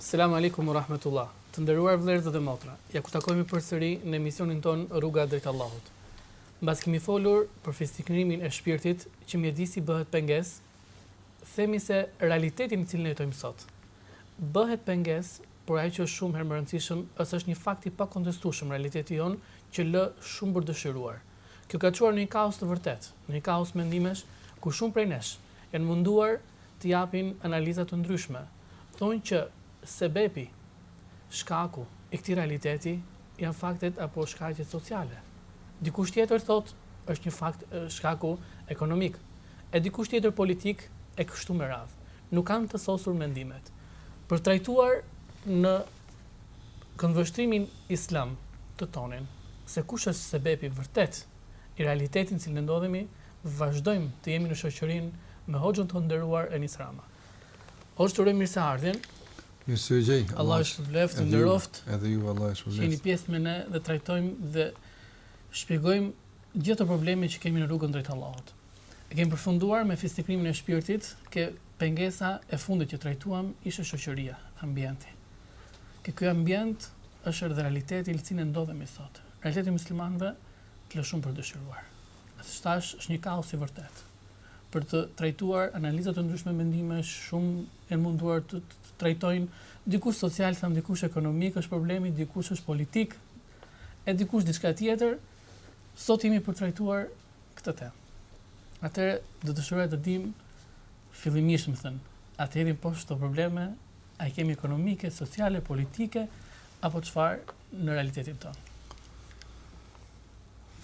Selam Alejkum u Rahmetullah. Të nderuar vëllezër dhe motra, ja ku takohemi përsëri në emisionin tonë Rruga drejt Allahut. Mbasi kemi folur për fisnikërimin e shpirtit që mjedisi bëhet pengesë, themi se realiteti në të cilin jetojmë sot bëhet pengesë, por ajo që është shumë herë më e rëndësishme, është është një fakt i pakontestueshëm realiteti jonë që lë shumë për të dëshiruar. Kjo ka çuar në një kaos të vërtetë, në një kaos mendimesh ku shumë prej nesh janë munduar të japin analiza të ndryshme, thonë që sebepi, shkaku, i këtij realiteti janë faktet apo shkaqet sociale. Dikush tjetër thotë është një fakt shkaku ekonomik, e dikush tjetër politik e kështu me radhë. Nuk kanë të sosur mendimet. Për ta trajtuar në këndvështrimin islam të tonën se kush është sebepi i vërtetë i realitetit në cilin ne ndodhemi, vazhdojmë të jemi në shoqërinë me Hoxhën tonë të nderuar Enis Rama. Hoxhë të uroj mirëseardhjen. Mirë se ju gjej. Allahu ju shpërbleftë, ju nderoftë. Edhe ju Allahu ju shpërbleftë. Jeni pjesë me ne dhe trajtojmë dhe shpjegojmë gjithë ato probleme që kemi në rrugën drejt Allahut. E kemi përfunduar me fisnikërimin e shpirtit, ke pengesa e fundit që trajtuam ishte shoqëria, ambienti. Ke ky ambient është edhe realiteti në cilin ndodhemi sot. Realiteti i muslimanëve të lë shumë për të dëshiruar. Thashë, është një kaos i vërtetë. Për të trajtuar analiza të ndryshme mendimesh, shumë janë munduar të trajtojnë dikush social, thënë dikush ekonomik, është problemi, dikush është politik, e dikush diçka tjetër. Sot jemi për ta trajtuar këtë temë. Atëherë do të dëshiroja të dimë fillimisht me thënë, atëherë po ç'probleme a kemi ekonomike, sociale, politike apo çfarë në realitetin tonë.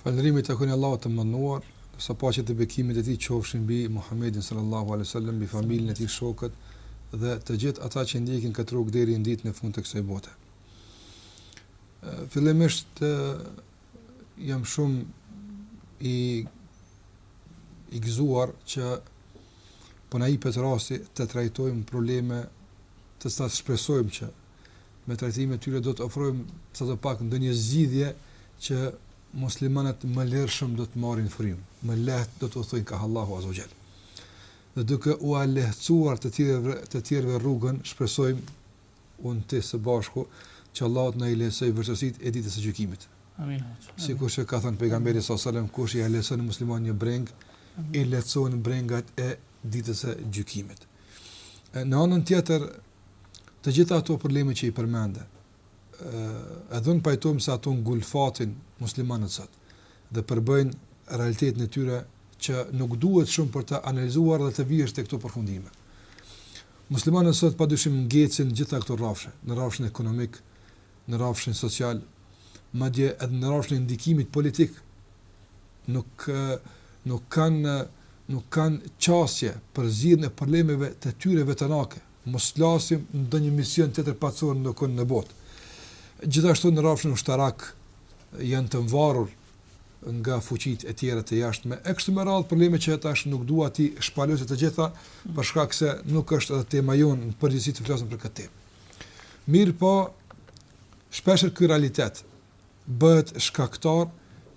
Falënderimi i takon Allahut të madhëruar, sa paqet e bekimet e tij qofshin mbi Muhammedin sallallahu alaihi wasallam, mbi familjen e tij, shokët, dhe të gjithë ata që ndjekin këtë rrugë deri në ditën e fundit të kësaj bote. Fillimisht jam shumë i i gëzuar që po na jepet rasti të trajtojmë probleme të cilat shpresojmë që me trajtimin e tyre do të ofrojmë sadopak ndonjë zgjidhje që muslimanët më lirshëm do të marrin frymë, më lehtë do të udhëtojnë kah Allahu azza wa xhal. Dhe duke ua lehtësuar të tjerëve të tjerëve rrugën, shpresojmë unë e ti së bashku që Allahu të na i lehtësojë vështirësitë e ditës së gjykimit. Amin. Sikurse ka thënë pejgamberi sallallahu alajhi wasallam, kush i lehtëson muslimanit një brengë, i lehtëson brengat e ditës së gjykimit. Në anën tjetër, të gjitha ato probleme që i përmende, ë edhe unë pajtohem se ato ngulfatin muslimanët sot dhe përbëjnë realitetin e tyre që nuk duhet shumë për të analizuar dhe të vijsh tek këto përfundime. Muslimanët sot padyshim ngecin gjitha këto rrafshe, në rrafshin ekonomik, në rrafshin social, madje edhe në rrafshin e ndikimit politik, nuk nuk kanë nuk kanë qasje për zgjidhjen e problemeve të tyre vetanake, mos flasim ndonjë mision tjetër paqësor ndokund në botë. Gjithashtu në rrafshin ushtarak janë të varur nga fuqitë e tjera të jashtme. E kështu me radhë probleme që tash nuk dua t'i shpalos të gjitha, për shkak se nuk është edhe tema jonë në përgjithësi të flasim për këtë temë. Mirëpo, shpeshherë ky realitet bëhet shkaktar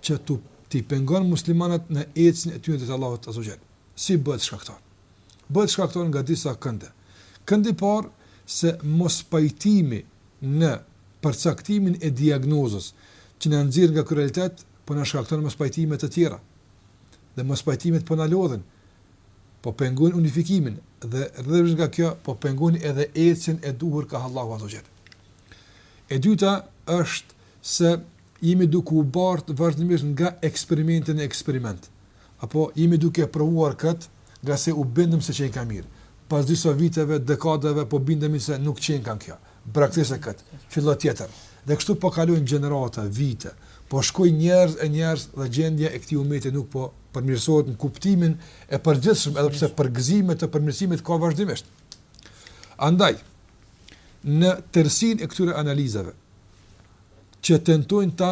që t'i pengon muslimanët në ecjen e tyre drejt Allahut azze ve xhel. Si bëhet shkaktar? Bëhet shkaktar nga disa kënde. Këndi i parë se mospajtimi në përcaktimin e diagnozës që na nxjerr nga ky realitet po na shkakton mospajtime të tjera. Dhe mospajtimet po na lodhin. po pengojnë unifikimin dhe rrjedhë nga kjo po pengojnë edhe ecjen e duhur ka Allahu azze ve xhel. E dyta është se jemi duke u bart vazhdimisht nga eksperimenti në eksperiment. Apo jemi duke provuar kët, ngase u bindëm se qenka mirë. Pas disa viteve, dekadave po bindemi se nuk qenka kjo. braktise këtë, fillo tjetër, dhe kështu po kalojnë gjenerata, vite, po shkojnë njerëz e njerëz dhe gjendja e këtij umeti nuk po përmirësohet në kuptimin e përgjithshëm edhe pse përgëzime të përmirësimit ka vazhdimisht. Andaj, në tërësinë e këtyre analizave që tentojnë ta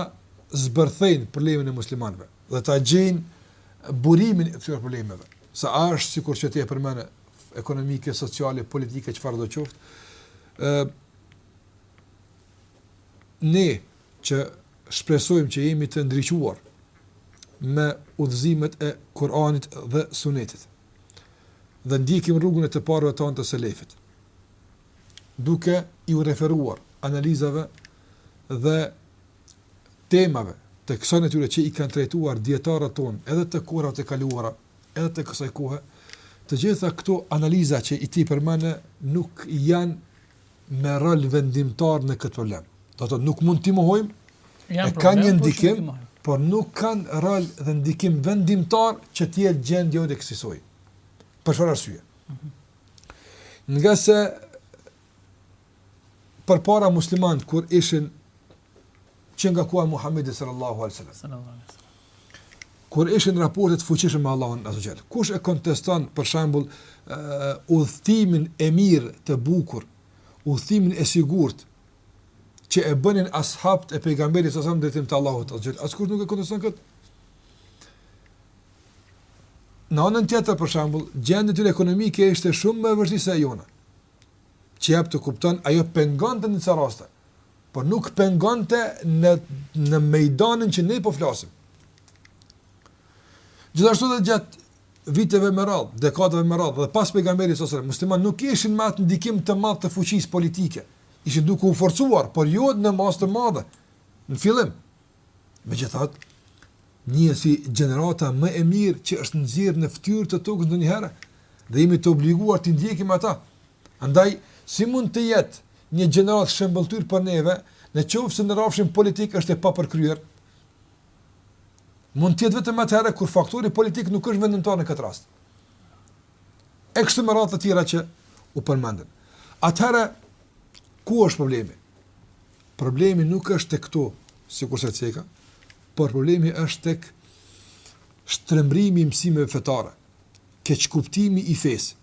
zbërthejnë problemin e muslimanëve dhe ta gjejnë burimin e këtyre problemeve, saç është sikur që ti e përmend ekonomike, sociale, politike, çfarëdo qoftë, ë ne që shpresojmë që jemi të ndriçuar me udhëzimet e Kur'anit dhe Sunetit. Dhe ndjekim rrugën e të parëve tanë të selefit. Duke iu referuar analizave dhe temave të kësaj natyre që i kanë trajtuar dijetarët tanë edhe të kohrave të kaluara, Edhe të kësaj kohe, të gjitha këto analiza që i ti përmene, nuk janë me rol vendimtar në këtë problem. Këto nuk mund t'i mohojmë, e kanë një po ndikim, por nuk kanë rol dhe ndikim vendimtar që të jetë gjendja e kësisoj. Për çfarë arsye? Mhm. Ngase përpara muslimanët kur ishin që nga koha e Muhammedit sallallahu alaihi wasallam. Kur ishin raportet e fuqishme me Allahun azze ue xhel. Kush e konteston për shembull uh, udhëtimin e mirë të bukur, udhëtimin e sigurt që e bënin ashabët e pejgamberit sallallahu alaihi wasallam në drejtim të Allahut azze ue xhel. Askush nuk e konteston këtë. Në anën tjetër për shembull, gjendja e tyre ekonomike ishte shumë më e vështirë se e jona. që jep të kupton, ajo pengonte në disa raste, por nuk pengonte në, në mejdanin që ne po flasim. Gjithashtu dhe gjatë viteve me radhë, dekadave me radhë, dhe pas pejgamberit alejhi selam, muslimanët nuk ishin me atë ndikim të madhë të fuqisë politike, ishin duke u forcuar, por jo në masë të madhe, në fillim, Megjithatë, njihet si gjenerata më e mirë që është nxjerrë në fytyrë të tokës ndonjëherë dhe jemi të obliguar t'i ndjekim ata. Andaj, si mund të jetë një gjeneratë shëmbëlltyrë për neve, në qoftë se në rrafshin politik është e papërkryer? Mund të jetë vetëm atëherë kur faktori politik nuk është vendimtar në këtë rast. E kështu me radhë të tjerat që u përmendën. Atëherë, ku është problemi? Problemi nuk është tek këto, sikurse ceka, por problemi është tek shtrembërimi i mësimeve fetare, keqkuptimi i fesë.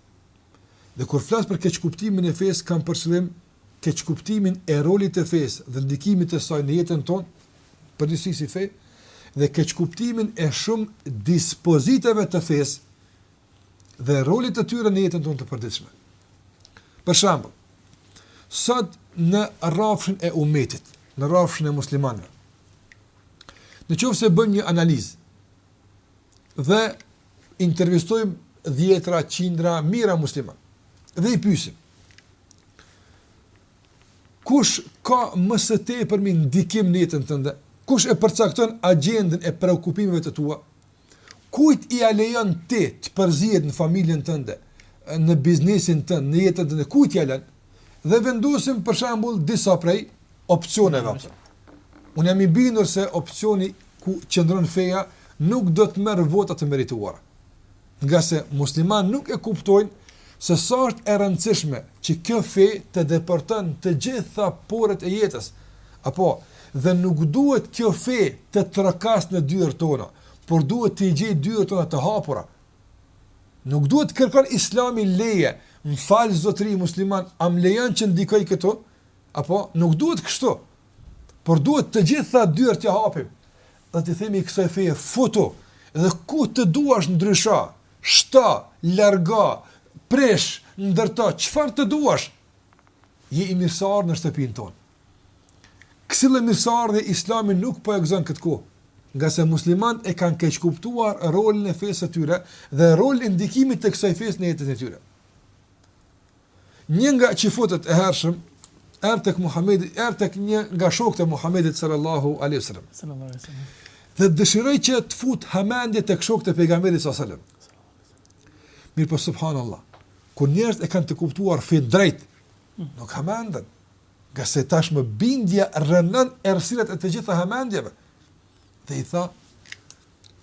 Dhe kur flas për keqkuptimin e fesë, kam për qëllim keqkuptimin e rolit të fesë dhe ndikimit të saj në jetën tonë, në përgjithësi si fe, dhe keqkuptimin e shumë dispozitave të fesë dhe rolit të tyre në jetën tonë të përditshme. Për shembull, sot në rrafshin e umetit, në rrafshin e muslimanëve. Në qoftë se bëjmë një analizë dhe intervistojmë dhjetëra, qindra, mijëra muslimanë dhe i pyesim kush ka më së tepërmi ndikim në jetën tënde? Kush e përcakton agjendën e preokupimeve të tua? Kujt ia lejon ti të përzihet në familjen tënde, në biznesin tënd, në jetën tënde, kujt ia lën? Dhe vendosim për shembull disa prej opsioneve. Unë jam i bindur se opsioni ku qëndron feja nuk do të merr vota të merituara. Ngase muslimanët nuk e kuptojnë se sa është e rëndësishme që kjo fe të depërton në të gjitha poret e jetës. Apo, dhe nuk duhet kjo fe të trokasë në dyert tona, por duhet të i gjejë dyert tona të hapura. Nuk duhet të kërkon Islami leje, më fal zotëri musliman, a më lejon që të ndikoj këtu? Apo, nuk duhet kështu. Por duhet të gjitha dyert të hapim. Dhe të themi kësaj feje futu dhe ku të duash ndrysho, shto, largo, prish, ndërto, çfarë të duash. Je i mirëseardhur në shtëpinë tonë. Kësi lloj mirëseardhje Islami nuk po e gëzon këtë kohë, ngase muslimanët e kanë keqkuptuar rolin e fesë së tyre dhe rolin e ndikimit të kësaj feje në jetën e tyre. Një nga çifutët e hershëm erdhi tek Muhamedi, erdhi tek një nga shokët e Muhamedit sallallahu alaihi wasallam. Dhe dëshiroi që të fut hamendje tek shokët e pejgamberit sallallahu alaihi wasallam. Mirëpo subhanallahu. Kur njerëzit e kanë të kuptuar fenë drejt, nuk hamenden. Ngase tashmë bindja rrënon errësirat e të gjitha hamendjeve. Dhe i tha,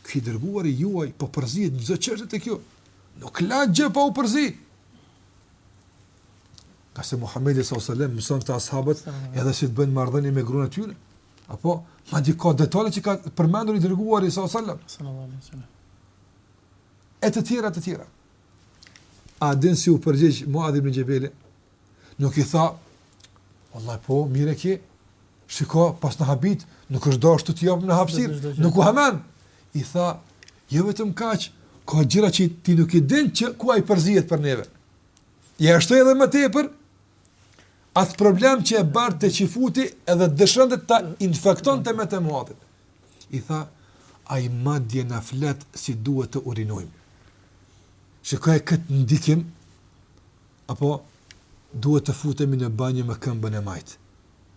Ky i dërguari juaj po përzihet në çdo çështje tek ju. Nuk la gjë pa u përzi. Ngase Muhamedi sallallahu alajhi wasallam mësonte ashabët edhe si të bëjnë marrëdhënie me gruan e tyre. Apo madje ka detale që ka përmendur i dërguari sallallahu alajhi wasallam. E të tjera të tjera. A din si u përgjigj Muadh ibn Jabal? Nuk i tha, Vallahi po, mirë e ke. Shiko, paske na habit, nuk është dashur të të japim në hapësirë, nuk u hamend. I tha, jo vetëm kaq, ka gjëra që ti nuk i din që ku ai përzihet për neve. Ia shtoi edhe më tepër atë problem që e barte çifuti edhe dëshironte ta infektonte me të Muadhin. I tha, ai madje na flet si duhet të urinojmë. Shikoje këtë ndikim, Apo duhet të futemi në banjë me këmbën e majtë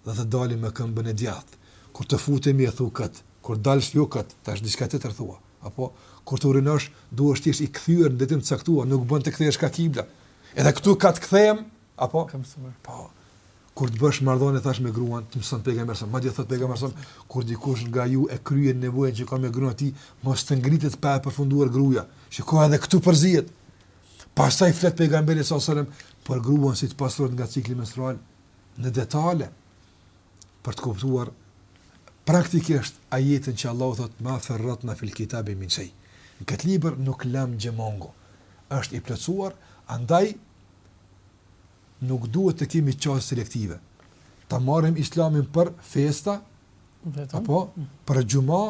dhe të dalim me këmbën e djathtë? Kur të futemi e thu kët, kur dalsh jo kët, tash diçka tjetër thua. Apo, kur të urinosh, duhesh të jesh i kthyer në drejtim të caktuar, nuk bën të kthehesh ka kibla. Edhe këtu ka të kthehem, apo? Ka mësuar. Po. Kur të bësh marrëdhënie thash me gruan, të mëson pejgamberi, madje thotë pejgamberi, kur dikush nga ju e kryen nevojën që ka me gruan e tij, mos të ngritet pa e përfunduar gruaja. Shiko edhe këtu përzihet. Pastaj flet pejgamberi sallallahu alajhi wasallam për gruan si të pastrohet nga cikli menstrual në detale për të kuptuar praktikisht ajetin që Allahu thotë ma ferratna fil kitabi min shay. Në këtë libër nuk lam gjë mangu. Është i plotësuar, andaj nuk duhet të kemi çështje selektive. Ta marrim Islamin për festa, Vetëm. Apo për xhuma,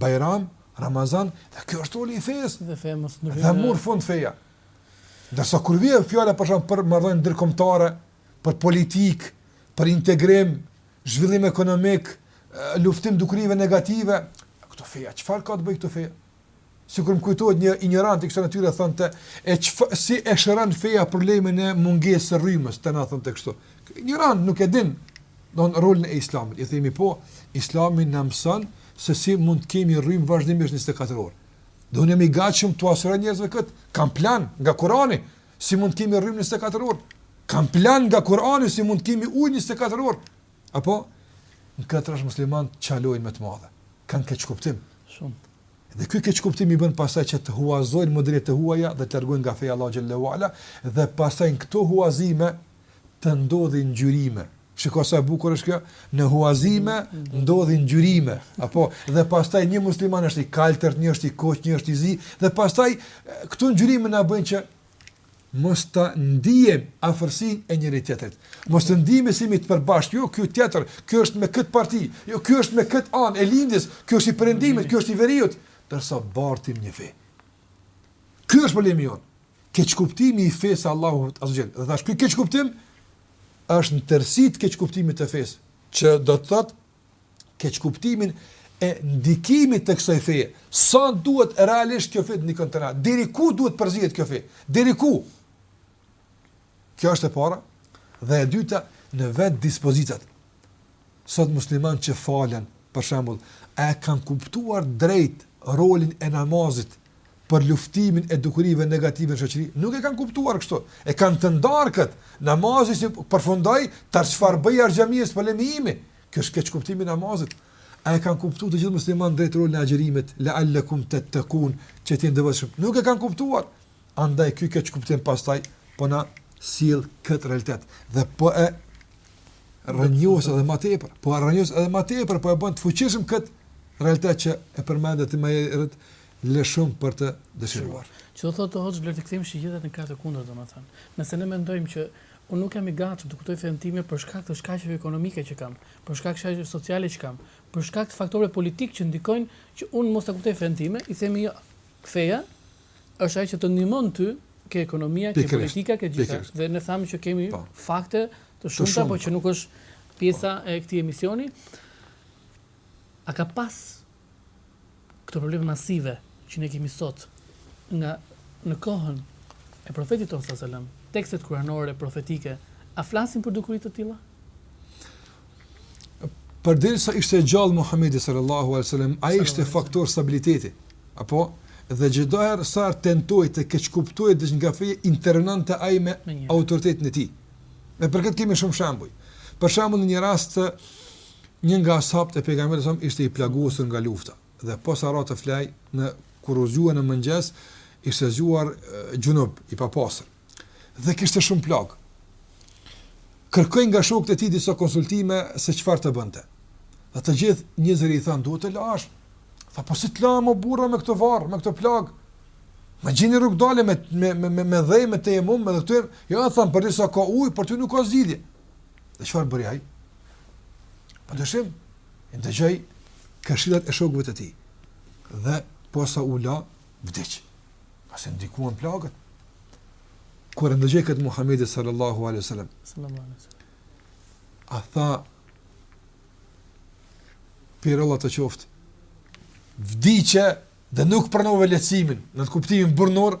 bajram, Ramazan, dhe kjo është uli i fesë. Dhe feja mos ndryshon. Dhe mori fund feja. Ndërsa kur vjen fjala për shkak për marrëdhënie ndërkombëtare, për politikë, për integrim, zhvillim ekonomik, luftim dukurive negative, këtu feja çfarë ka të bëjë këtu feja? Sikur më kujtohet një injorant i kësaj natyre thonte, e çf, si e shëron feja problemin e mungesës së rrymës, të na thonte kështu. Injorant nuk e din dot rolin e Islamit. I themi po, Islami na mëson se si mund të kemi rrymë vazhdimisht 24 orë. Do unë jam i gatshëm t'u a siguroj njerëzve kët. Kam plan nga Kurani si mund të kemi rrymë 24 orë. Kam plan nga Kurani si mund të kemi ujë 24 orë. Apo në këtë rreth muslimanët çalojnë me të madhe. kanë keqkuptim. Shumë. Dhe ky keqkuptim i bën pastaj që të huazojnë modelet e huaja dhe të largohen nga feja e Allahut xhele ue ala dhe pastaj në këto huazime të ndodhin ngjyrime. Shiko sa e bukur është kjo, në huazime ndodhin ngjyrime, apo dhe pastaj një musliman është i kaltërt, një është i kuq, një është i zi dhe pastaj këto ngjyrime na bëjnë që mos ta ndiejmë afërsinë e njëri tjetrit, mos të ndiejmë se jemi të përbashkët, jo ky tjetër, ky është me këtë parti, jo ky është me këtë anë e lindjes, ky është i perëndimit, ky është i veriut, ndërsa bartim një fe. Ky është problemi jonë. Keqkuptimi i fesë Allahut azze ue xhel. Dhe tash ky keqkuptim është në tërësi të keqkuptimit të fesë, që do të thotë keqkuptimin e ndikimit të kësaj feje. Sa duhet realisht kjo fe të ndikon te na? Deri ku duhet përzihet kjo fe? Deri ku? Kjo është e para dhe e dyta në vetë dispozitat. Sot muslimanët që falen, për shembull, a e kanë kuptuar drejt rolin e namazit për luftimin e dukurive negative në shoqëri, nuk e kanë kuptuar kështu, e kanë të ndarë këtë, namazi si përfundoi, tani çfarë bëj jashtë xhamisë s'është problemi imi, kjo është keqkuptimi i namazit, a e kanë kuptu të gjithë muslimanët drejt rolin e agjërimit, leal-lekum tettekun, që të jeni të devotshëm, nuk e kanë kuptuar, andaj ky keqkuptim pastaj, po na sjell këtë realitet, dhe po e rrënjos edhe ma tepër, po e rrënjos edhe ma tepër, po e bën të fuqishëm këtë realitet që e përmendët ti ma herët, le shumë për të dëshiruar. Që do të thotë hoxhë Blerti kthejmë shigjetën në krah të kundërt domethënë. Nëse ne mendojmë që unë nuk jam i gatshëm të kuptoj fenë time për shkak të shkaqeve ekonomike që kam, për shkak shkaqeve sociale që kam, për shkak të faktorëve politikë që ndikojnë që unë mos ta kuptoj fenë time, i themi jo. Feja është ajo që të ndihmon ty ke ekonomia, ke politika, ke gjitha. Dhe ne thamë që kemi fakte të shumta por që nuk është pjesa e këtij emisionit. A ka pas Këto probleme masive që ne kemi sot nga në kohën e Profetit tonë sa selam, tekstet kuranore, profetike, a flasin për dukuri të tilla? Përderisa ishte gjallë Muhamedi sallallahu alaihi wasallam, ai ishte faktor stabiliteti. Apo dhe çdo herë sa tentoi të keqkuptojë diç nga feja intervenonte ai me autoritetin e tij. Ne për këtë kemi shumë shembuj. Për shembull në një rast të Një nga ashabët e Pejgamberit sa selam ishte i plagosur nga lufta dhe posa ra të flejë në kur u zgjua në mëngjes ishte zgjuar xhunub i papastër dhe kishte shumë plagë. Kërkoi nga shokët e tij disa konsultime se çfarë të bënte. Dhe të gjithë njëzëri i thanë, duhet të lahesh. Tha, po si të lahem burra me këtë varrë, me këtë plagë? Ma gjeni rrugëdalje me, me, me, me dhe, me tejemum, me dhe të tërë. Jo, thanë, përderisa ka ujë, për ty nuk ka zgjidhje. Dhe çfarë bëri ai? Pa dyshim, i dëgjoi këshillat e shokëve të tij. Dhe posa u la, vdiq. Pasi ndikuan plagët. Kur e ndëgjoi këtë Muhammedi sallallahu alaihi sallam, sallallahu alaihi sallam, a tha, pirolla të qoftë, vdiqe dhe nuk pranove lehtësimin, në atë kuptimin burrnor,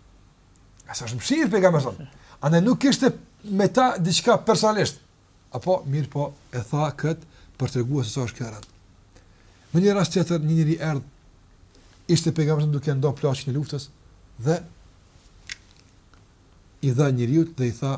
A sa është mëshirë Pejgamberi sa selam. Ai nuk kishte me ta diçka personalisht. Apo, mirëpo, e tha këtë për të treguar se sa është kjo e rëndë. Në një rast tjetër, një njeri erdh, ishte Pejgamberi sa selam duke nda plaçkën e luftës, dhe i dha njërit dhe i tha,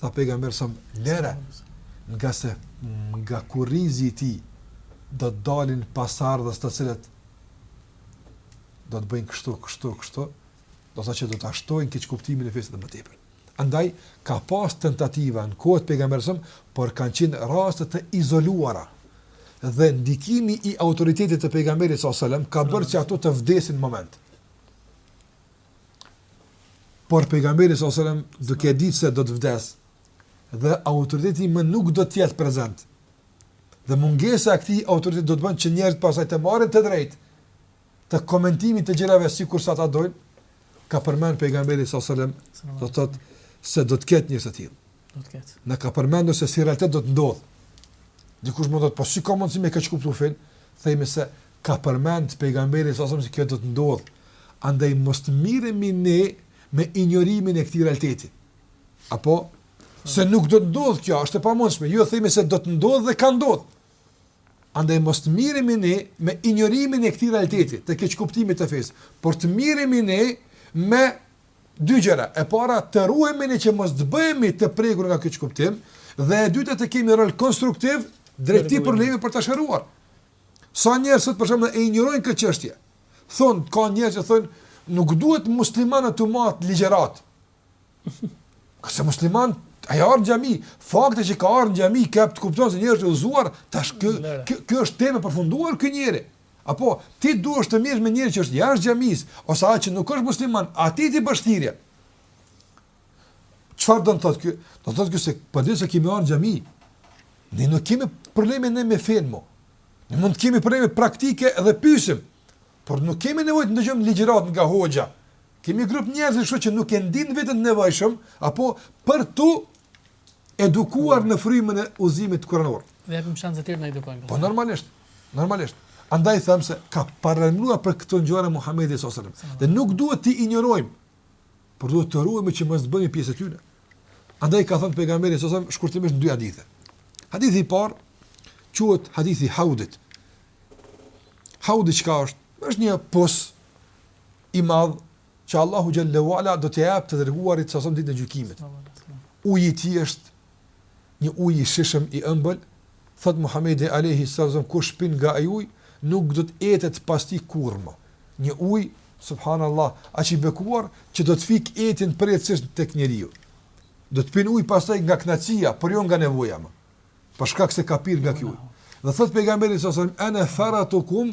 Tha pejgamberi sa selam lëre, ngase nga kurrizi i tij do të dalin pasardhës të cilët do të bëjnë kështu, kështu, kështu, do të thotë që do ta shtojnë keqkuptimin e fesë edhe më tepër. Andaj ka pas tentativa në kohë të pejgamberit sa selam, por kanë qenë raste të izoluara. Dhe ndikimi i autoritetit të pejgamberit sallallahu alajhi wasallam ka bërë që ato të vdesin në moment. Por pejgamberi sallallahu alajhi wasallam duke e ditë se do të vdes dhe autoriteti më nuk do të jetë prezent. Dhe mungesa e këtij autoriteti do të bën që njerëzit pastaj të marrin të drejtë të komentimit të gjërave sikurse ata dojnë, ka përmend pejgamberi sallallahu alajhi wasallam do të thotë se do të ketë njerëz të tillë. Do të ketë. Na ka përmendur se si realitet do të ndodhë. Dikush mund të thotë, po si ka mundësi me keqkuptuar fenë? Themi se ka përmend pejgamberi sa selam se kjo do të ndodhë. Andaj mos të mirremi ne me injorimin e këtij realiteti. Apo se nuk do të ndodhë kjo, është e pamundshme. Jo themi se do të ndodhë dhe ka ndodhur. Andaj mos të mirremi ne me injorimin e këtij realiteti, të keqkuptimit të fesë, por të mirremi ne me Dy gjëra, e para të ruhemi ne që mos të bëhemi të prekur nga ky keqkuptim dhe e dyta të kemi rol konstruktiv drejt këtij problemi për ta shëruar. Sa njerëz sot për shembull e injorojnë këtë çështje. Thon ka njerëz që thonë nuk duhet muslimanët të marrin ligjërat. Ka se musliman ai ka ardh xhami, fakti që ka ardh xhami jep të kupton se njeri është i udhëzuar, tash kjo është tema përfunduar ky njeri. Apo, ti duhesh të mirësh me njeri që është jashtë xhamisë, ose atë që nuk është musliman, atij t'i bësh thirrje. Çfarë do të thotë ky? Do të thotë ky se po di se kemi ardhur në xhami. Ne nuk kemi probleme ne me fen mo. Ne mund të kemi probleme praktike dhe pyesim, por nuk kemi nevojë të ndëgjojmë ligjërat nga hoxha. Kemi grup njerëzish që nuk e ndin veten të nevojshëm apo për t'u edukuar në frymën e udhëzimit kuranor. Dhe japim shans të tjerëve të na edukojnë. Po normalisht. Normalisht. Andaj them se ka paralajmëruar për këto gjëra Muhamedi sallallahu alajhi wasallam. Dhe nuk duhet t'i injorojmë, por duhet të ruhemi që mos të bëhemi pjesë e tyre. Andaj ka thënë pejgamberi sallallahu alajhi wasallam shkurtimisht në dy hadithe. Hadithi i parë quhet hadithi i Haudit. Haudi çka është? Është një pus i madh që Allahu xhalla wa ala do t'ia japë të dërguarit sallallahu alajhi wasallam ditën e gjykimit. Uji i tij është një ujë i shijshëm i ëmbël, thot Muhamedi alayhi sallam kush pin nga ai ujë nuk do të etet pas tij kurrë më. Një ujë subhanallahu aq i bekuar që do të fik etjen përjetësisht tek njeriu. Do të pin ujë pastaj nga kënaqësia, por jo nga nevoja më. Për shkak se ka pirë nga ky ujë. Dhe thot pejgamberi sallallahu alaihi wasallam ana faratukum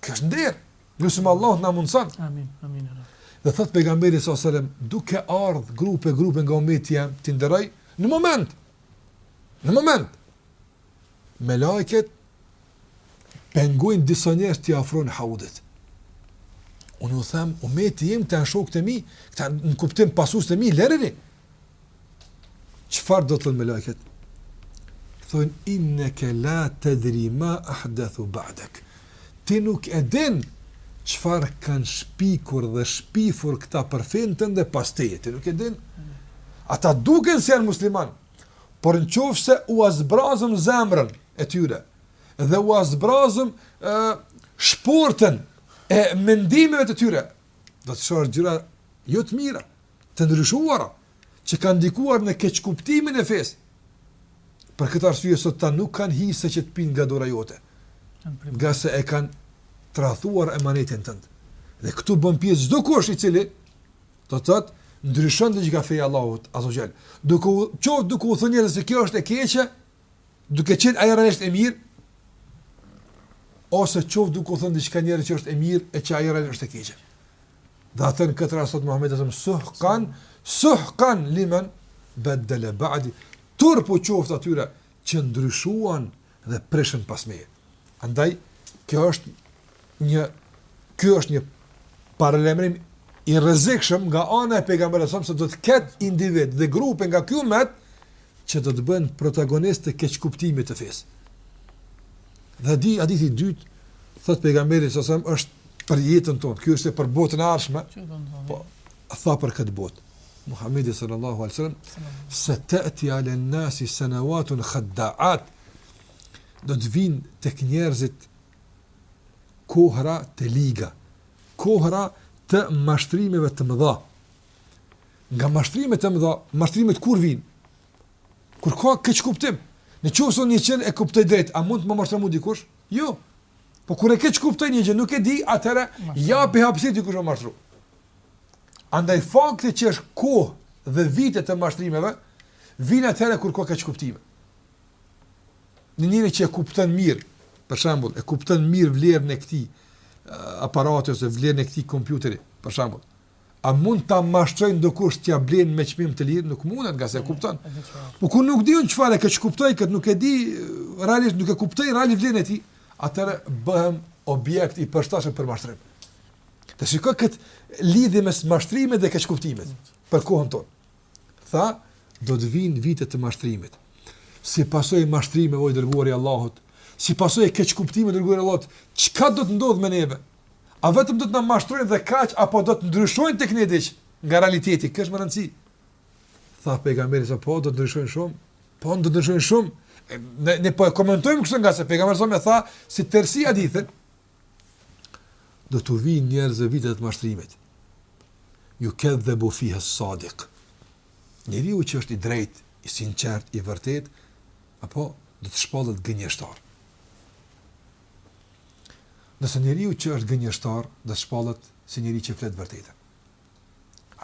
Kjo është nder. Lusim Allahun na mundson. Amin. Amin. Dhe thot pejgamberi sa selam, duke ardh grupe grupe nga ummeti jem, t'i nderoj në moment. Në moment. Melajket pengojnë disa njerëz t'i afrohen haudit. Unë u them, ummeti im këta janë shokët e mi, këta në kuptim pasuesit e mi, lërëni. Çfarë do të thonë melajket? Thonë innaka la tadri ma ahdathu ba'dak. Ti nuk e din çfarë kanë shpikur dhe shpifur këta për fenë tënde pas teje, ti nuk e din? Ata duken se janë musliman, por në qofë se ua zbrazim zemrën e tyre, dhe ua zbrazim e, shportën e mendimeve të tyre, do të shohësh gjëra jo të mira, të ndryshuara që kanë ndikuar në keqkuptimin e fesë. Për këtë arsye sot këta nuk kanë hise që të pinë nga dora jote, ngase e kanë tradhtuar emanetin tënd. Dhe këtu bën pjesë çdokush i cili do të thotë ndryshon diçka nga feja e Allahut azza wa xhal. Duke u qoftë duke u thënë se kjo është e keqe, duke qenë ajo realisht e mirë, ose qoftë duke u thënë diçka njerëzve që është e mirë e që ajo realisht është e keqe. Dhe atë në këtë rast thotë Muhammed a.s., suhkan, suhkan limen, beddele ba'di, turp u qoftë atyre që ndryshuan dhe prishën pas meje. Andaj, kjo është një, kjo është një paralajmërim i rrezikshëm nga ana e pejgamberit a.s. se do të ketë individë dhe grupe nga ky umet që do të bëhen protagonistë të keqkuptimit të fesë. Dhe di hadithi i dytë, thotë pejgamberi a.s. është për jetën tonë, ky është për botën e ardhshme. Po tha për këtë botë. Muhamedi sallallahu alaihi wasallam se tati ala nasi sanawatun khaddaat do të vijnë tek njerëzit kohëra të liga, kohëra të mashtrimeve të mëdha. Nga mashtrimet e mëdha, mashtrimet kur vijnë? Kur ka keqkuptim, në qoftë se unë një gjë e kuptoj drejt, a mund të më mashtrojë mua dikush? Jo. Po kur e keqkuptoj një gjë, nuk e di, atëherë i jap hapësirë dikush të më mashtrojë. Andaj fakti që është kohë dhe vite të mashtrimeve, vjen atëherë kur ka keqkuptim. Një njeri që e kupton mirë, për shembull, e kupton mirë vlerën e këtij aparati ose vlerën e këtij kompjuteri, për shembull, A mund ta mashtrojë ndokush t'ia blejë me çmim të lirë? Nuk mundet, ngase e kupton. Po kur nuk e di unë çfarë, e keqkuptoj këtë, nuk e di realisht nuk e kuptoj realisht vlerën e tij. Atëherë bëhem objekt i përshtatshëm për mashtrim. Ta shikojmë këtë lidhje mes mashtrimit dhe keqkuptimit për kohën tonë. Tha, do të vijnë vite të mashtrimit. Si pasojë e mashtrimeve, o i dërguari i Allahut, si pasojë e keqkuptimit, i dërguari i Allahut, çka do të ndodhë me neve? A vetëm do të na mashtrojnë dhe kaq apo do të ndryshojnë tek ne diç nga realiteti? Kjo është me rëndësi. Tha pejgamberi se po do të ndryshojnë shumë. Po do të ndryshojnë shumë. Ne ne po e komentojmë kështu ngase pejgamberi a.s. e tha si tërësi hadithin. Do t'u vijnë njerëzve vite të mashtrimit. Jukedhebu fiha sadik. Njeriu që është i drejtë, i sinqertë, i vërtetë, ai do të shpallet gënjeshtar. Ndërsa njeriu që është gënjeshtar, do të shpallet si njeri që flet të vërtetën.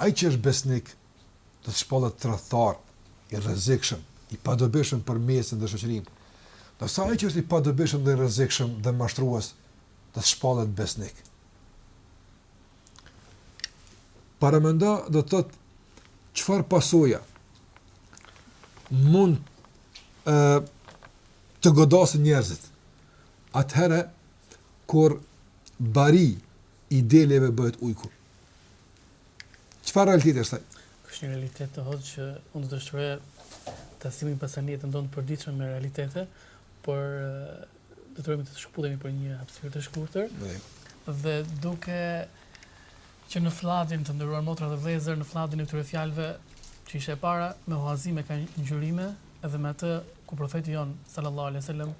Ai që është besnik, do të shpallet tradhtar, i rrezikshëm, i padobishëm për mesin dhe shoqërinë. Ndërsa ai që është i padobishëm dhe i rrezikshëm dhe mashtrues, do të shpallet besnik. Paramendo do të thotë çfarë pasoja mund ë të godasin njerëzit. Atëherë kur bari i deleve bëhet ujku. Çfarë realiteti është ai? Është një realitet hoxhë që unë do të dëshiroja t'i sjellim pastaj në jetën tonë të përditshme me realitete, por detyrohemi të shkëputemi për një hapësirë të shkurtër, dhe duke Që në flladin, të nderuar motra dhe vëllezër, në flladin e këtyre fjalëve, që ishte e para me huazime ka ngjyrime dhe me atë ku Profeti jonë, sallallahu alejhi ve selem,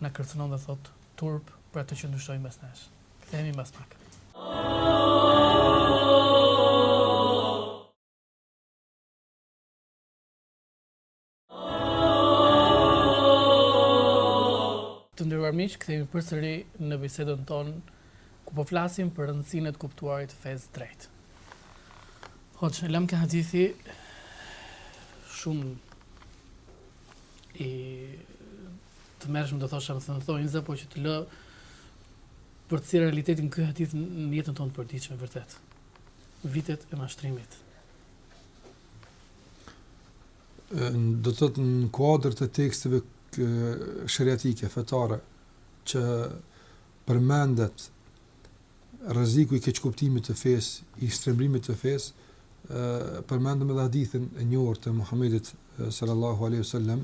na kërcënon dhe thotë, Turp për atë që ndryshoi mbas nesh. Kthehemi mbas pak. Të nderuar miq, kthehemi përsëri në bisedën tonë ku po flasim për rëndësinë e të kuptuarit e fesë drejt. Hoxhë, lamë ke hadithi shumë i tmerrshëm do thosha me thënë të drejtën, po që të lë për ta shih realitetin e këtij hadithi në jetën tonë të përditshme, vërtet. Vitet e mashtrimit. do të thotë në kuadër të teksteve sheriatike, fetare, që përmendet rreziku i keqkuptimit të fesë, i shtrembërimit të fesë, përmendëm edhe hadithin e njohur të Muhamedit sallallahu alaihi wasallam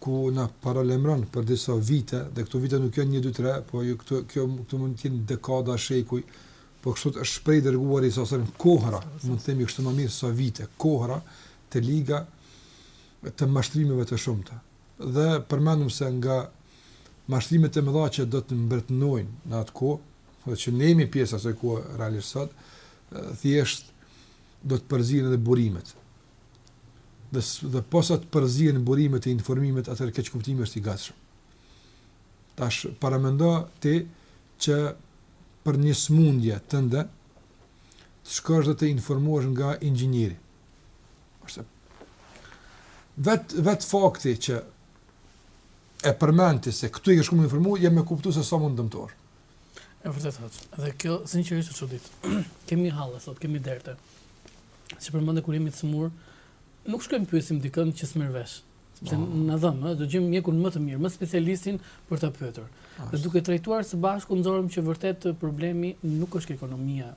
ku na paralajmëron për disa vite, dhe këto vite nuk janë 1 2 3, po këto kjo këto mund të jenë dekada, shekuj, Po kështu është shpreh i Dërguari sa selam kohëra, mund të themi kështu më mirë sesa vite, kohëra të liga të mashtrimeve të shumta. Dhe përmendëm se nga mashtrimet e mëdha që do të mbretënojnë në atë kohë, dhe që ne jemi pjesë e asaj kohe realisht sot, thjesht do të përzihen edhe burimet. Dhe dhe posa të përzihen burimet e informimit, atëherë keqkuptimi është i gatshëm. Tash paramendo ti që për një sëmundje tënde, të shkosh dhe të informohesh nga inxhinieri. Ose vet vet fakti që e përmendti se ke kush ke shku me u informu, jep me kuptu se sa mund dëmton. E vërtet, hoxhë. Dhe kjo sinqerisht është çudit. kemi halle sot, kemi derte. Siç përmende kur jemi të smur, nuk shkojmë pyesim dikënd që s'merr vesh. sepse oh. na dhemb, eh, do gjemë mjekun më të mirë, më specialistin për ta pyetur. Dhe duke trajtuar së bashku, nxorëm që vërtet eh, problemi nuk është ekonomia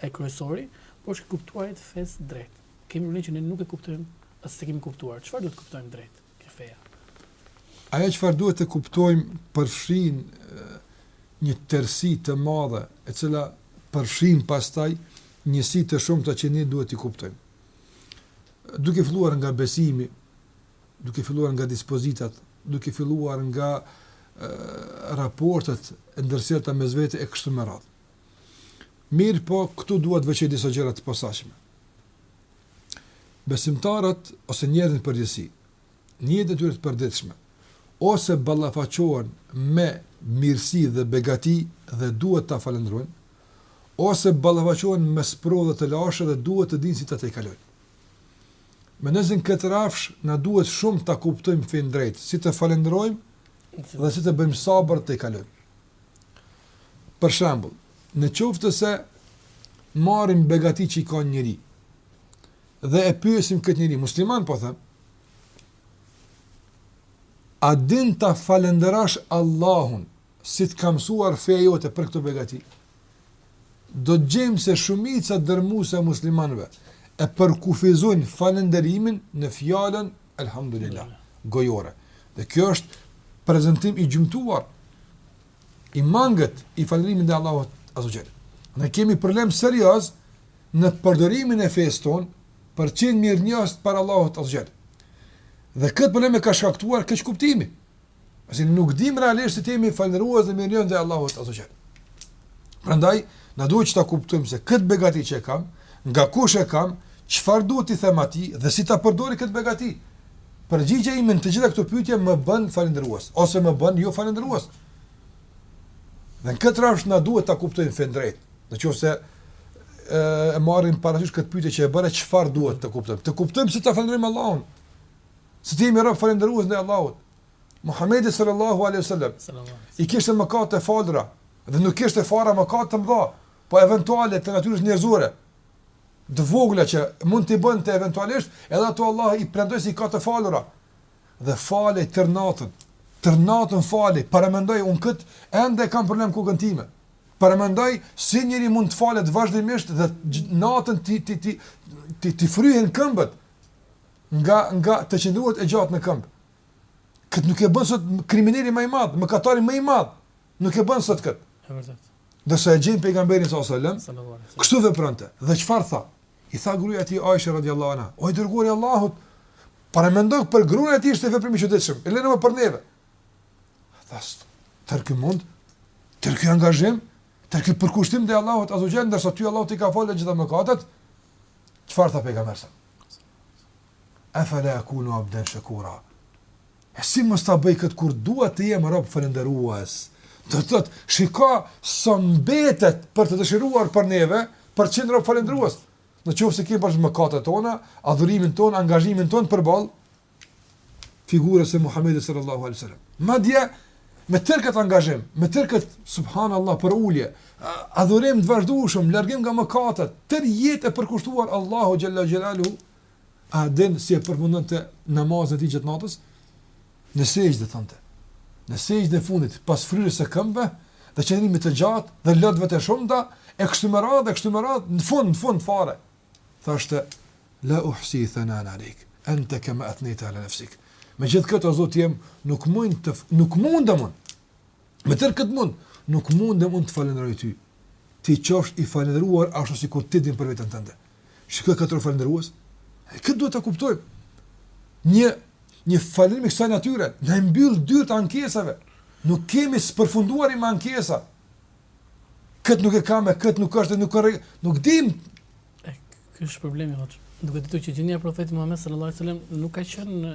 kryesori, por është të kuptuarit e fesë drejt. Ka mundësi që ne nuk e kuptojmë, ose s'e kemi kuptuar. Çfarë duhet të kuptojmë drejt, ke feja? Ajo çfarë duhet të kuptojmë përfshin eh, një tërsi të madhe, e cila përfshin pastaj njësi të shumta që ne duhet t'i kuptojmë. Duke filluar nga besimi, duke filluar nga dispozitat, duke filluar nga raportet e ndërsjellta mes vete e kështu me radhë. Mirëpo, këtu dua t'i veçoj disa gjëra të posaçme. Besimtarët ose njerëzit në përgjithësi një detyrë të përditshme, ose ballafaqohen me mirësi dhe begati dhe duhet ta falënderojnë, ose ballafaqohen me sprovë dhe telashe dhe duhet të dinë si ta tejkalojnë. Mendoj se në këtë rrafsh na duhet shumë ta kuptojmë fenë drejt, si të falënderojmë dhe si të bëjmë sabër të tejkalojmë. Për shembull, në qoftë se marrim një begati që i ka njëri, Dhe e pyesim këtë njeri, musliman po them, a din ta falëndërash Allahun si të ka mësuar feja jote për këto begati? Do të gjejmë se shumica dërmuese e muslimanëve e përkufizojnë falënderimin në fjalën elhamdulillah gojore. Dhe kjo është prezantim i gjymtuar i mangët i falënderimit ndaj Allahut azza wa jall. Ne kemi problem serioz në përdorimin e fesë tonë për qenë mirënjohës para Allahut azza wa jall. Dhe këtë problem e ka shkaktuar keqkuptimi. Pasi nuk dimë realisht si të jemi falënderues dhe mirënjohës ndaj Allahut azza wa jall. Prandaj na duhet që ta kuptojmë se këtë begati që kam, nga kush e kam, çfarë duhet t'i them atij dhe si ta përdori këtë begati. Përgjigja ime në të gjitha këto pyetje më bën falëndërues ose më bën jo falëndërues. Dhe në këtë rast na duhet ta kuptojmë fen drejt. Në qoftë se e marrim parasysh këtë pyetje që e bëre çfarë duhet të kuptojmë. Të kuptojmë si ta falënderojmë Allahun. Si të jem rob falëndërues ndaj Allahut. Muhamedi sallallahu alaihi wasallam i kishte mëkatet të falura dhe nuk kishte fare mëkate të mëdha, po eventuale të natyrës njerëzore, të vogla që mund t'i bënte eventualisht, edhe ato Allahu i premtoi se i ka të falura. Dhe falej tërë natën. Tërë natën falej, paramendoj un kët, ende kam problem në kokën time. Paramendoj si njëri mund të falet vazhdimisht dhe natën t'i t'i t'i t'i t'i fryhen këmbët nga nga të qëndruarit e gjatë në këmbë. Kët nuk e bën sot krimineli më i madh, mëkatari më i madh. nuk e bën sot kët. E vërtet. Ndërsa e gjejmë pejgamberin sallallahu alajhi wasallam, sallallahu alajhi wasallam, kështu vepronte. Dhe çfarë tha? I tha gruaja e tij Aisha radhiyallahu anha, "O i dërguari i Allahut, paramendo për gruan e tij ishte veprim i çuditshëm. E lëre më për neve." Tha, "Tër ky mund, tër ky angazhim, tër ky përkushtim te Allahut azza wa jall, ndërsa ty Allahu t'i ka falë gjitha mëkatet." Çfarë tha pejgamberi? Efela ekunu abden shekura E si mos ta bëj këtë kur dua të jem rob falënderues? Do të thotë, shiko sa mbetet për të dëshiruar për neve, për të qenë rob falënderues. Në qoftë se krahasojmë mëkatet tona, adhurimin ton, angazhimin ton përballë figurës së Muhamedit sallallahu alaihi wasallam. Madje me tërë këtë angazhim, me tërë këtë subhanallah përulje, adhurim të vazhdueshëm, largim nga mëkatet, tërë jetë e përkushtuar Allahut xhalla xhelalu A din si e përfundonte namazin e tij gjatë natës? Në sejdë thonte. Në sexhden e fundit, pas fryrjes së këmbëve dhe qëndrimit të gjatë dhe lotëve të shumta, e kështu me radhë, e kështu me radhë, në fund, në fund fare. Thoshte la uhsi thanan alik, anta kama athnayta ala nafsik. Me gjithë këtë o Zoti im nuk mund të nuk mundem unë. Me tërë këtë mund, nuk mundem unë të falënderoj ty. Ti qofsh i falënderuar ashtu sikur ti din për veten tënde. Shiko këtë falënderues. E këtë duhet ta kuptojmë. Një një falënderim i kësaj natyre, na i mbyll dyert e ankesave. Nuk kemi si përfundojmë me ankesa. Këtë nuk e kam, këtë nuk është, nuk kërë, nuk dim. E, ky është problemi, hoxhë. Duke ditur që gjendja e profetit Muhammed sallallahu alaihi wasallam nuk ka qenë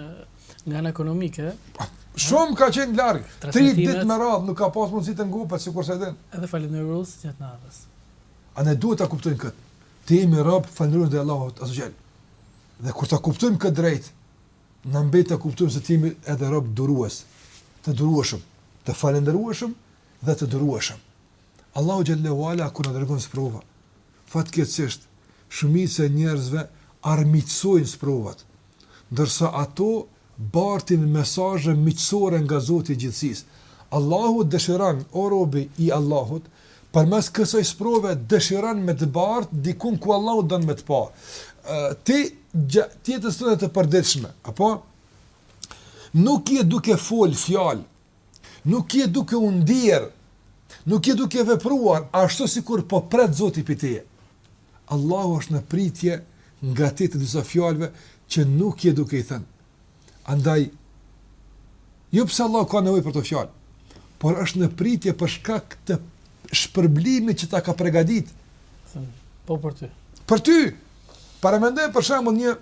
nga ana ekonomike. Shumë ka qenë larg. 3 ditë me radhë nuk ka pas mundësi të ngopet sikurse dihet. Edhe falënderues gjatë natës. A ne duhet ta kuptojmë këtë? Të jemi rob falënderues ndaj Allahut azze ve xhel. Dhe kur ta kuptojmë këtë drejt, na mbet të kuptojmë se të jemi edhe rob durues, të durueshëm, të falënderueshëm dhe të durueshëm. Allahu xhelle ve ala kur na dërgon sprova, fatkeqësisht shumica e njerëzve armiqësojnë sprovat, ndërsa ato bartin mesazhe miqësore nga Zoti i gjithësisë. Allahu dëshiron, o robi i Allahut, përmes kësaj sprove dëshiron me të bartë dikun ku Allahu don me të pa. Ti gjatë jetës tënde të përditshme, apo nuk je duke fol fjalë Nuk je duke u ndier, nuk je duke vepruar ashtu sikur po pret Zoti prej teje. Allahu është në pritje nga ti të disa fjalëve që nuk je duke i thënë. Andaj jo pse Allahu ka nevojë për ato fjalë, por është në pritje për shkak të shpërblimit që ta ka përgatitur. Po për ty. Për ty. Paramendo për shembull një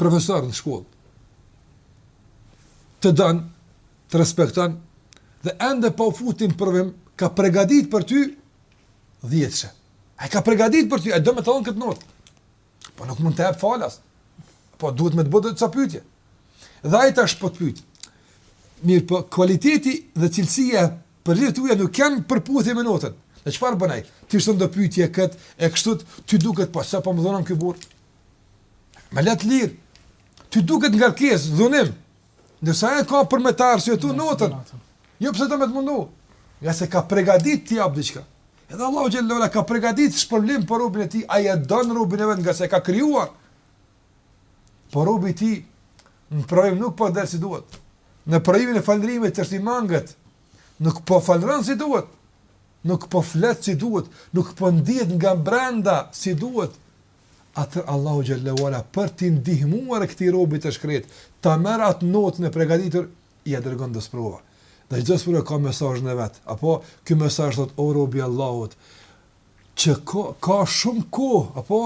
profesor në shkollë. të don, të respekton dhe ende pa u fut në provim, ka përgatitur për ty 10-she. Ai ka përgatitur për ty, e do me të dhënë këtë notë. Po nuk mund ta jap falas. Po duhet me të bëjë ca pyetje. Dhe ai tash po të pyet. Mirëpo kualiteti dhe cilësia e përgjigjeve tua nuk kanë përputhje me notën. E çfarë bën ai? Ti shton pyetje tjetër, e kështu ty të duket po sa po më dhunon ky burrë. Më le të lirë. Ty të duket ngarkesë, dhunim, ndërsa e ka për me të arsyetu notën. Jo pse do me të mundu, ngase ka përgatit të të japë diçka. Edhe Allahu xhel-le ka përgatit shpërblim për robin e tij, ai e don robin e vet ngase e ka krijuar. Por robi i tij në provim nuk po del si duhet. Në provimin e falënderimit është i mangët, nuk po falënderon si duhet, nuk po flet si duhet, nuk po ndihet nga brenda si duhet, atëherë Allahu xhallahu ala për t'i ndihmuar këtij robi të shkretë t'ia merr atë notën e përgatitur ia dërgon do sprova. Dhe çdo sprovë ka mesazhin e vet. Apo ky mesazh thotë o robi i Allahut që ka, ka shumë kohë, apo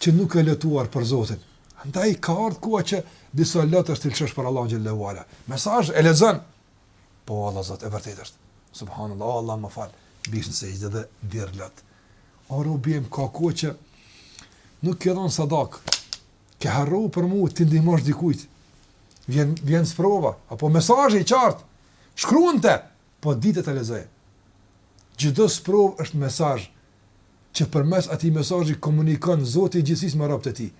që nuk ke lotuar për Zotin. Andaj ka ardhur koha që disa lot t'i lëshosh për Allahun xhallahu ala. Mesazhin e lexon. Po Allah Zot e vërtetë është. Subhanallahu Allah më fal. Bishën se ishte dhe dirë lëtë. O robi im, ka kohë që nuk ke dhënë sadakë. Ke harru për mu të ndihmosh dikujt. Vjen vjen sprova apo mesazhi i qartë. Shkruante, po dite ta lexosh. Çdo sprovë është mesazh që përmes atij mesazhi komunikon Zoti i gjithësisë me robët e tij.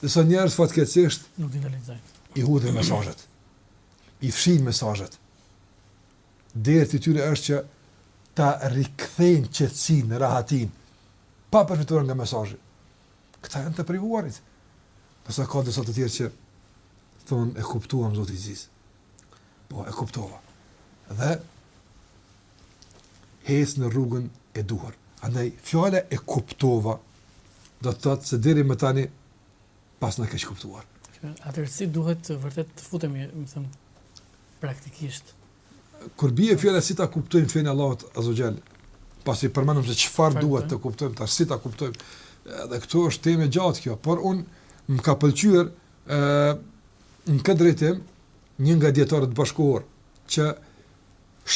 Dhe sa njerëz fatkeqësisht nuk dinë të lexojnë. I hudhin mesazhet. I fshijnë mesazhet. Derti i tyre është që ta rikthejnë qetësinë, rahatinë, pa përfituar nga mesazhi. Këta janë të privuarit. Kurse ka disa të tjerë që thonë e kuptuam Zoti Aziz. Po e kuptova. Dhe hec në rrugën e duhur. Andaj fjala e kuptova do të thotë se deri me tani pas na keqkuptuar. Atëherë si duhet vërtet të futemi, me thënë, praktikisht? Kur bie fjala si ta kuptojmë fenë e Allahut azze ue xhel, pasi përmendëm se çfarë duhet të kuptojmë, tash si ta kuptojmë, dhe këtu është temë e gjatë kjo, por unë më ka pëlqyër në këtë drejtim një nga dijetarët bashkëkohorë, që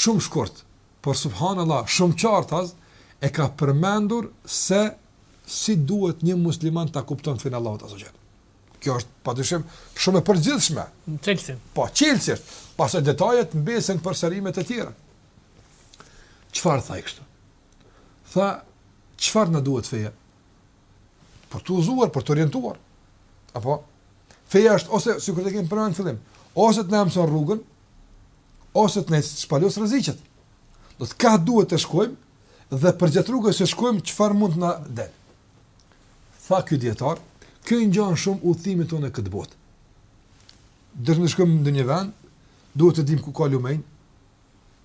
shumë shkurt, por subhanallah, shumë qartas, e ka përmendur se si duhet një musliman ta kupton fenë e Allahut azze ue xhel. Kjo është padyshim shumë e përgjithshme. Çelësi. Po, çelësi. Pastaj detajet mbesen për sqarime të tjera. Çfarë tha ai kështu? Tha, çfarë na duhet feja? Për të udhëzuar, për të orientuar. Apo feja është ose sikur thamë prej në fillim, ose të na mëson rrugën, ose të na shpalos rreziqet. Domethënë kah duhet të shkojmë dhe përgjatë rrugës që shkojmë çfarë mund të na del. Tha ky dijetar, kjo i ngjan shumë udhëtimit tonë në këtë botë. Do të shkojmë në një vend, duhet të dimë ku ka lumenj,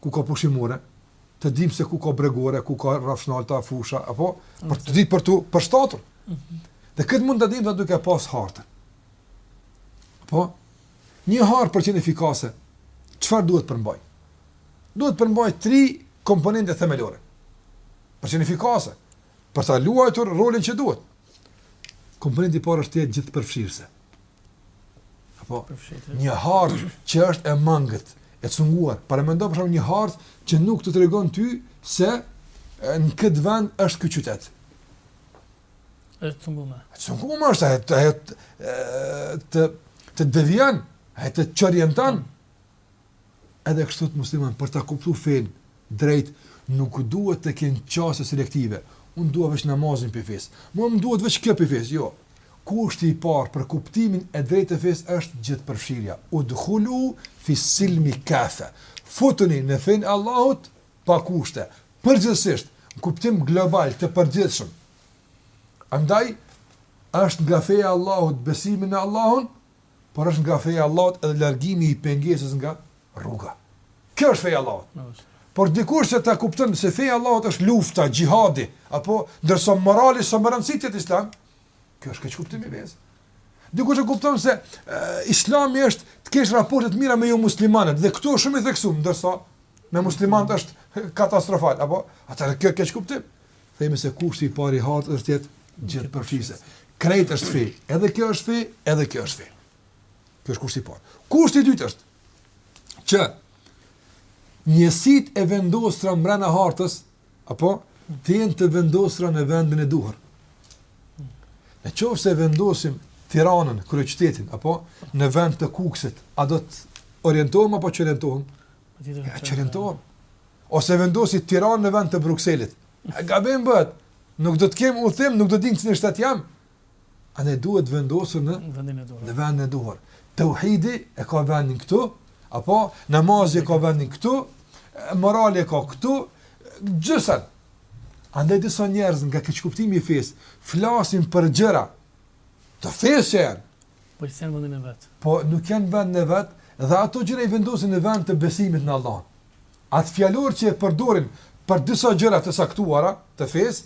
ku ka pushimore, të dimë se ku ka bregore, ku ka rrafshnalta, fusha apo për të ditë për t'u përshtatur. Mhm. Dhe këtë mund ta dimë duke pas hartën. Po, Një hartë për të qenë efikase, çfarë duhet të përmbajë? Duhet të përmbajë tri komponente themelore. Për të qenë efikase, për ta luajtur rolin që duhet. Komponenti i parë është të jetë gjithëpërfshirëse. Apo një hartë që është e mangët, e cunguar. Paramendo për një çast një hartë që nuk të tregon ty se në këtë vend është ky qytet. E cungume. E cungume është, e të, e të, të devijon, e të të çorienton. Edhe kështu muslimanët, për ta kuptu fenë drejt, nuk duhet të kenë qasje selektive. Unë dua veç namazin prej fesë. Mu më duhet veç kjo prej fesë, jo. Kushti i parë për kuptimin e drejtë të fesë është gjithëpërfshirja. Udhullu fi silmi kaffe. Futuni në fenë e Allahut pa kushte, përgjithësisht, në kuptim global të përgjithshëm. Andaj, është nga feja e Allahut besimi në Allahun, por është nga feja e Allahut edhe largimi i pengesës nga rruga. Kjo është feja e Allahut. Por dikush që ta kupton se feja e Allahut është lufta, xhihadi, apo ndërsa morali s'ka rëndësi te islami, Kjo është keqkuptim i fesë. Dikush e kupton se e, Islami është të kesh raporte të mira me jomuslimanët dhe këtu është shumë i theksuar, ndërsa me muslimanët është katastrofal, apo atë kjo keqkuptim. Themi se kushti i parë i hartës është të jetë gjithëpërfshirëse. Krejt është fe, edhe kjo është fe, edhe kjo është fe. Ky është kushti i parë. Kushti i dytë është që njësitë e vendosura mbrenda hartës apo të jenë të vendosura në vendin e duhur. Në qoftë se vendosim Tiranën, kryeqytetin, apo në vend të Kukësit, a do të orientohem apo çorientohem? Ja, çorientohem. Ose vendosim Tiranën në vend të Brukselit. A gabim bëhet, nuk do të kem udhëtim, nuk do të di në cilin shtet jam, A ne duhet vendosur në vendin e duhur. Në vendin e duhur. Tauhidi e ka vendin këtu, apo namazi e ka vendin këtu, morali e ka këtu, gjithsej. Andaj disa njerëz nga keqkuptimi i fesë, flasin për gjëra të fesë që janë. Po s'janë në vendin e vet. Po nuk janë në vendin e vet dhe ato gjëra i vendosin në vend të besimit në Allah. Atë fjalor që e përdorin për disa gjëra të caktuara të fesë,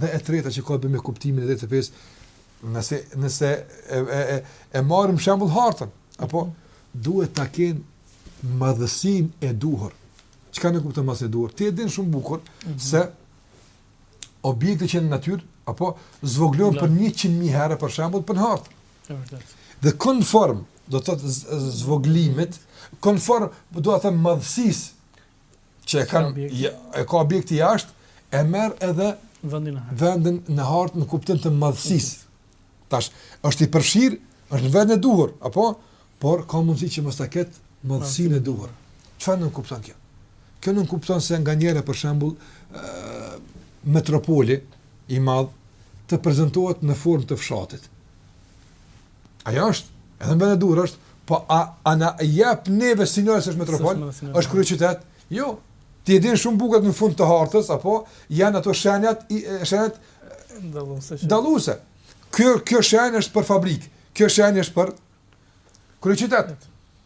Dhe e treta që ka të bëjë me kuptimin e drejtë të fesë, nëse nëse e e e, e marrim shembull hartën, apo duhet ta kenë madhësinë e duhur. Çka nënkupton madhësi e duhur? Ti e din shumë bukur mm -hmm. se objektet që janë në natyrë apo zvogëlohen për 100 mijë herë për shembull për në hartë. Është e vërtetë. Dhe konform do të thotë zvogëlimit, konform do të them madhësisë që e kanë e ka objekti jashtë, e merr edhe vendin në hartë. Vendin në hartë në kuptim të madhësisë. Tash është i përfshirë, është në vendin e duhur, apo por ka mundësi që mos ta ketë madhësinë e duhur. Çfarë nënkupton kjo? Kjo nënkupton se nganjëherë për shembull metropoli i madh të prezantohet në formë të fshatit. Ajo është, edhe në vend duhur është, po a, a na jep neve sinjal se është metropol, është kryeqytet? Jo, ti e din shumë bukur në fund të hartës, apo janë ato shenjat, shenjat dalluese. Dalluese. Kjo, kjo shenjë është për fabrikë, kjo shenjë është për kryeqytet.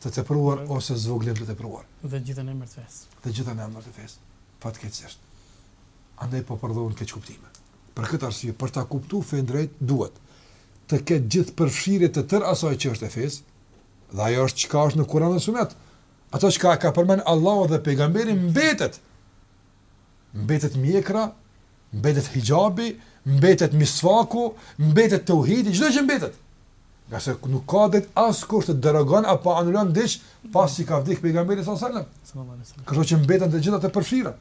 të tepruar ose zvogëlim të tepruar. Dhe gjithë kjo në emër të fesë. Dhe gjithë kjo në emër të fesë. Fatkeqësisht. Andaj po lindin keqkuptime. Për këtë arsye, për ta kuptuar fenë drejt duhet të ketë gjithëpërfshirje të tërë asaj që është e fesë. Dhe ajo është çka është në Kur'an dhe Sunet. Ato çka ka përmend Allahu dhe pejgamberi mbetet. mbetet mjekra, mbetet hixhabi, mbetet misvaku, mbetet teuhidi, çdo gjë mbetet. Ngase nuk ka diçka që i derogon apo anullon diç pasi që ka vdekë pejgamberi s.a.s. Kështu që mbeten të gjitha të përfshira.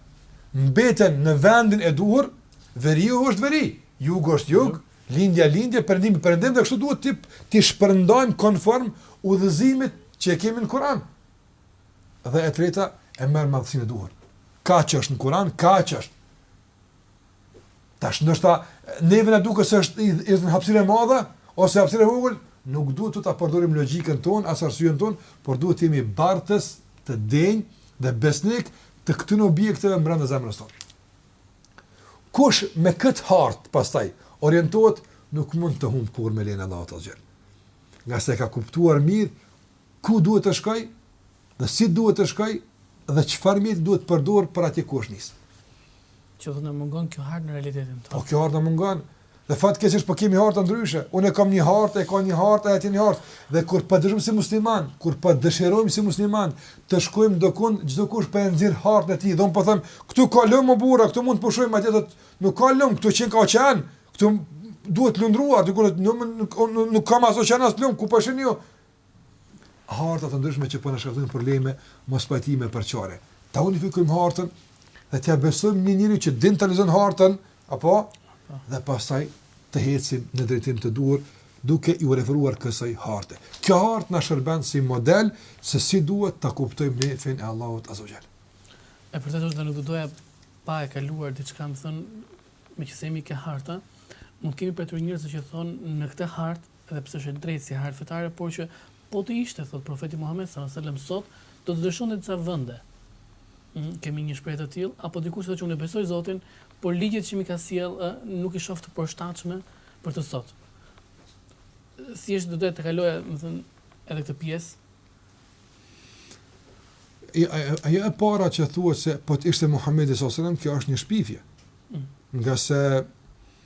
Mbeten në vendin e duhur, veriu është veri, jugu është jug, lindja lindja, perëndim perëndim dhe kështu duhet t'i, t'i shpërndajmë konform udhëzimit që e kemi në Kur'an. Dhe e treta, e merr madhësinë e duhur. Kaq është në Kur'an, kaq është. Tash ndoshta neve na duket se është është një hapësirë e madhe ose hapësirë e vogël, nuk duhet të ta përdorim logjikën tonë, as arsyen tonë, por duhet të jemi bartës të denjë dhe besnikë të këtyre objekteve brenda zemrës tonë. Kush me këtë hartë pastaj orientohet, nuk mund të humb kurrë me lejen e Allahut azze ve xhel. Ngase ka kuptuar mirë ku duhet të shkojë dhe si duhet të shkojë dhe çfarë mjeti duhet të përdorë për atje ku është nisur. Do të thotë na mungon kjo hartë në realitetin tonë. Po kjo hartë na mungon. Dhe fatkeqësisht po kemi harta të ndryshme. Unë kam një hartë, ai ka një hartë, ai ka një hartë. Dhe kur po dëshirojmë si musliman, kur po dëshirojmë si musliman të shkojmë dikun, çdokush po e nxjerr hartën e tij. Unë po them, këtu ka lum o burra, këtu mund të pushojmë ai thotë nuk ka lum, këtu qenka oqean. Këtu duhet lundruar, dikush nuk nuk nuk kam as oqean as lum ku po e shihni ju. harta të ndryshme që po na shkaktojnë probleme, mospajtime, përçarje. Ta unifikojmë hartën dhe t'ia besojmë një njeriu që din ta lexon hartën, apo dhe pastaj të ecim në drejtim të duhur duke iu referuar kësaj harte. Kjo hartë na shërben si model se si duhet ta kuptojmë ne fenë e Allahut azze ve xhel. E vërtetë është dhe nuk do doja pa e kaluar diçka me thënë meqë themi te harta, ne kemi patur njerëz që thonë në këtë hartë edhe pse është e drejtë si hartë fetare, por që po të ishte, thotë Profeti Muhamed, sallallahu alejhi ve sellem, sot, do të ndryshonte disa vende. Ëh, kemi një shprehje të tillë, apo dikush thotë që unë e besoj Zotin, por ligjet që m'i ka sjellë, ëh, nuk i shoh të përshtatshme për të sot. Thjesht do doja të kaloja, me thënë, edhe këtë pjesë. Ajo e para që thuhet se po të ishte Muhamedi sallallahu alejhi ve sellem, kjo është një shpifje. Mm. Ngase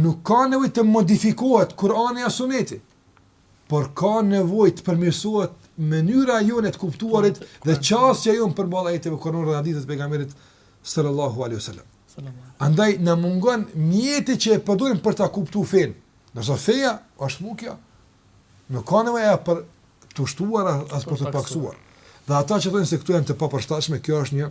Nuk ka nevojë të modifikohet Kur'ani as Suneti, por ka nevojë të përmirësohet mënyra jonë e të kuptuarit dhe qasja jonë përballë ajeteve kuranore dhe haditheve të pejgamberit sallallahu alaihi wasallam. Andaj na mungon mjeti që e përdorim për ta kuptuar fenë. Nëse feja është më kjo, nuk ka nevojë për të shtuar as për të paksuar. Dhe ata që thonë se këto janë të papërshtatshme, kjo është një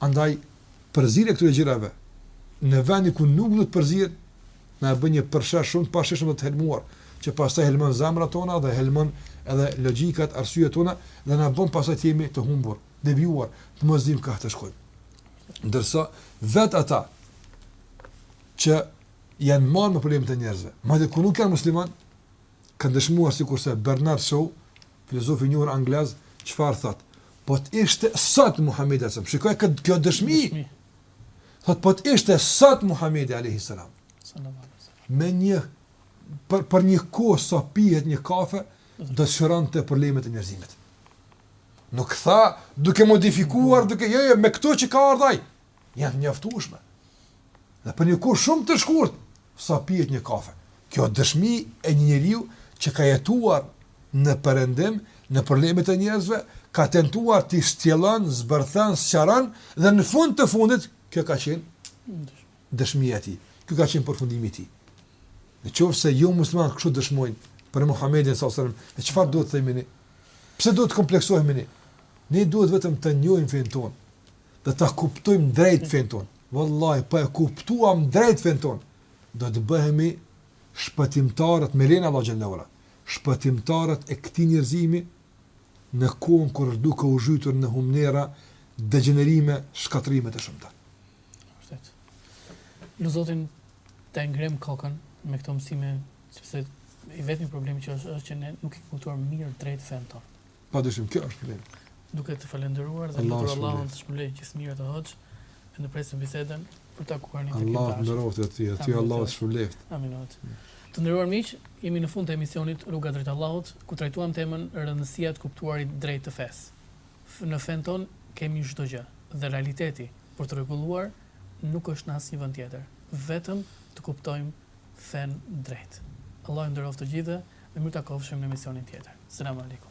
Andaj, përzierja e këtyre gjërave, në vendin ku nuk duhet të përzihen, na e bën një përshesh shumë të pashijshëm dhe të helmuar, që pastaj helmon zemrat tona dhe helmon edhe logjikat, arsyet tona dhe na bën pastaj të jemi të humbur, devijuar, të mos dimë kah të shkojmë. Ndërsa vetë ata që janë marrë me problemet e njerëzve, madje kur nuk janë muslimanë, kanë dëshmuar sikurse Bernard Shaw, filozof i njohur anglez, çfarë thotë, po të ishte sot Muhamedi alayhis salam. Shikoje këtë kjo dëshmi. Thotë po të ishte sot Muhamedi alayhis salam. Me një për për një kohë sa pihet një kafe, do të shëronte problemet e njerëzimit. Nuk tha duke modifikuar, duke jo, jo me këto që ka ardhur ai. janë të mjaftueshme. Dhe për një kohë shumë të shkurtë, sa pihet një kafe. Kjo është dëshmi e një njeriu që ka jetuar në perëndim, në problemet e njerëzve, ka tentuar të shtjellon, zbërthen, sqaron dhe në fund të fundit kjo ka qenë dëshmia e tij. Ky ka qenë përfundimi i tij. Në qoftë se jomuslimanët kështu dëshmojnë për Muhamedin sallallahu alajhi wasallam, çfarë duhet të themi ne? Pse duhet të kompleksohemi ne? Ne duhet vetëm të njohim fenë tonë, dhe ta kuptojmë drejt fenë tonë, vallahi, po e kuptuam drejt fenë tonë, do të bëhemi shpëtimtarët, me lejen e Allahut xhelle ve ala, shpëtimtarët e këtij njerëzimi, në kohën kur është duke u zhytur në humnera, degjenerime, shkatërrime të shumta. Vërtet. Ne duhet të ngremë kokën me këto mësime, sepse i vetmi problem që është, është që ne nuk e kemi kuptuar mirë drejt fenë tonë. Pa dyshim, kjo është problemi. Duke të falenderuar dhe lutur Allahun të shpërblejë me gjithë të mirat hoxhë, e ndërpresim bisedën për t'u takuar një herë tjetër inshallah. Allahu të nderoftë ty, edhe ty Allahu të shpërbleftë. Amin, hoxhë. Të nderuar miq, jemi në fund të emisionit Rruga drejt Allahut, ku trajtuam temën rëndësia e të kuptuarit drejt të fesë. Në fenë tonë kemi çdo gjë dhe realiteti për të rregulluar nuk është në asnjë vend tjetër, vetëm të kuptojmë fenë drejt. Allahu ju nderoftë të gjithëve dhe mirë u takofshim në emisionin tjetër. Selamu alejkum.